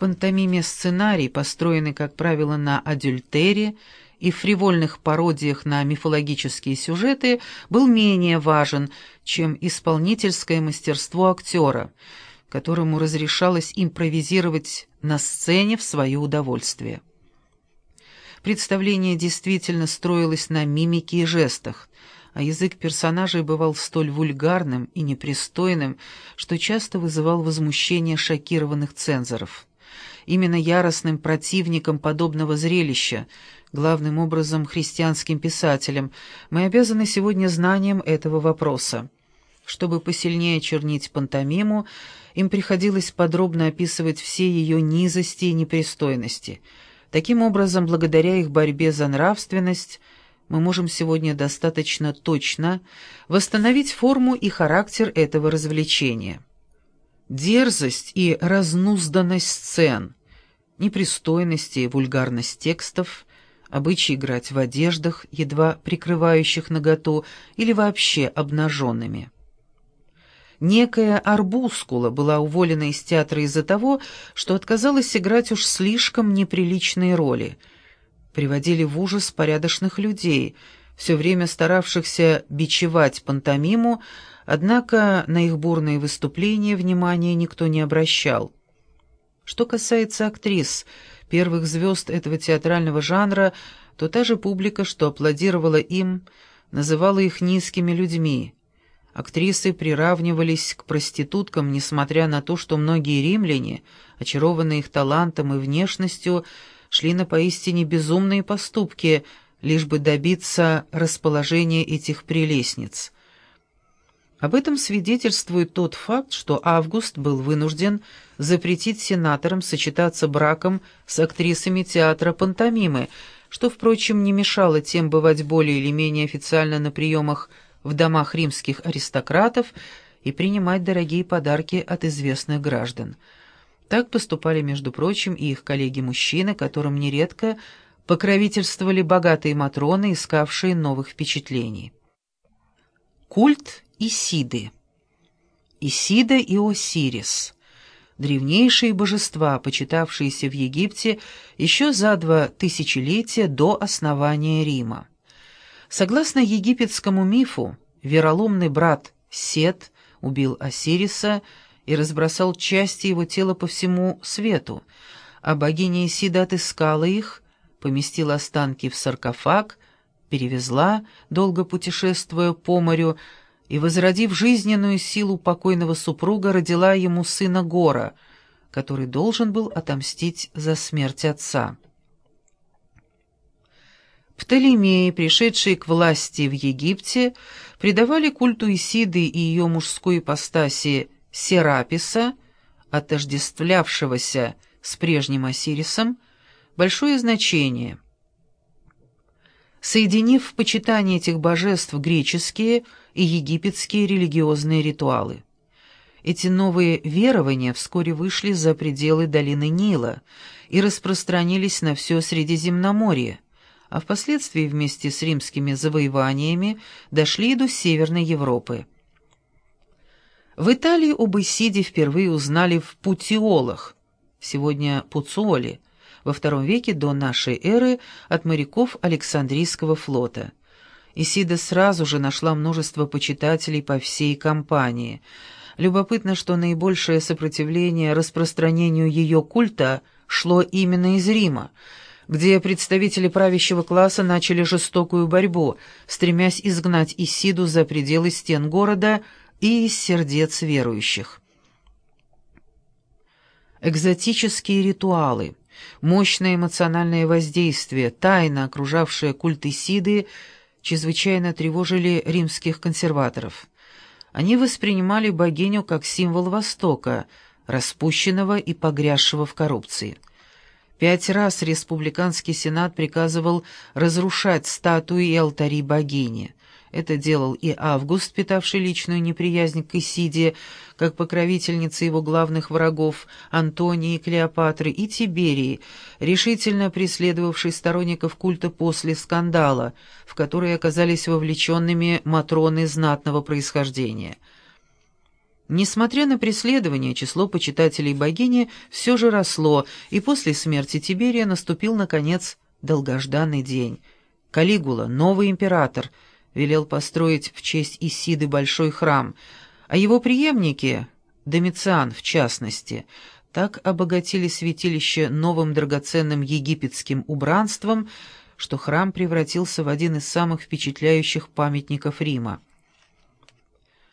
пантомиме сценарий, построенный, как правило, на адюльтере и фривольных пародиях на мифологические сюжеты, был менее важен, чем исполнительское мастерство актера, которому разрешалось импровизировать на сцене в свое удовольствие. Представление действительно строилось на мимике и жестах, а язык персонажей бывал столь вульгарным и непристойным, что часто вызывал возмущение шокированных цензоров. Именно яростным противником подобного зрелища, главным образом христианским писателям, мы обязаны сегодня знанием этого вопроса. Чтобы посильнее чернить пантомиму, им приходилось подробно описывать все ее низости и непристойности. Таким образом, благодаря их борьбе за нравственность, мы можем сегодня достаточно точно восстановить форму и характер этого развлечения. Дерзость и разнузданность сцен, непристойность и вульгарность текстов, обычай играть в одеждах, едва прикрывающих наготу или вообще обнаженными. Некая Арбускула была уволена из театра из-за того, что отказалась играть уж слишком неприличные роли — приводили в ужас порядочных людей, все время старавшихся бичевать пантомиму, однако на их бурные выступления внимания никто не обращал. Что касается актрис, первых звезд этого театрального жанра, то та же публика, что аплодировала им, называла их низкими людьми. Актрисы приравнивались к проституткам, несмотря на то, что многие римляне, очарованные их талантом и внешностью, шли на поистине безумные поступки, лишь бы добиться расположения этих прелестниц. Об этом свидетельствует тот факт, что Август был вынужден запретить сенаторам сочетаться браком с актрисами театра пантомимы, что, впрочем, не мешало тем бывать более или менее официально на приемах в домах римских аристократов и принимать дорогие подарки от известных граждан – так поступали, между прочим, и их коллеги-мужчины, которым нередко покровительствовали богатые матроны, искавшие новых впечатлений. Культ Исиды Исида и Осирис – древнейшие божества, почитавшиеся в Египте еще за два тысячелетия до основания Рима. Согласно египетскому мифу, вероломный брат Сет убил Осириса – и разбросал части его тела по всему свету, а богиня Исида отыскала их, поместила останки в саркофаг, перевезла, долго путешествуя по морю, и, возродив жизненную силу покойного супруга, родила ему сына Гора, который должен был отомстить за смерть отца. Птолемеи, пришедшие к власти в Египте, придавали культу Исиды и ее мужской ипостаси Сераписа, отождествлявшегося с прежним Осирисом, большое значение. Соединив в почитании этих божеств греческие и египетские религиозные ритуалы. Эти новые верования вскоре вышли за пределы долины Нила и распространились на все Средиземноморье, а впоследствии вместе с римскими завоеваниями дошли и до Северной Европы. В Италии об Исиде впервые узнали в Путиолах, сегодня Пуцуоли, во втором веке до нашей эры от моряков Александрийского флота. Исида сразу же нашла множество почитателей по всей компании. Любопытно, что наибольшее сопротивление распространению ее культа шло именно из Рима, где представители правящего класса начали жестокую борьбу, стремясь изгнать Исиду за пределы стен города – и из сердец верующих. Экзотические ритуалы, мощное эмоциональное воздействие, тайна, окружавшая культ Исиды, чрезвычайно тревожили римских консерваторов. Они воспринимали богиню как символ Востока, распущенного и погрязшего в коррупции. Пять раз республиканский сенат приказывал разрушать статуи и алтари богини. Это делал и Август, питавший личную неприязнь к Исиде, как покровительнице его главных врагов, Антонии, Клеопатры и Тиберии, решительно преследовавший сторонников культа после скандала, в который оказались вовлеченными матроны знатного происхождения. Несмотря на преследование, число почитателей богини все же росло, и после смерти Тиберия наступил, наконец, долгожданный день. Калигула, новый император, велел построить в честь Исиды большой храм, а его преемники, Домициан в частности, так обогатили святилище новым драгоценным египетским убранством, что храм превратился в один из самых впечатляющих памятников Рима.